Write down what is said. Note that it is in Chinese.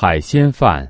海鲜饭。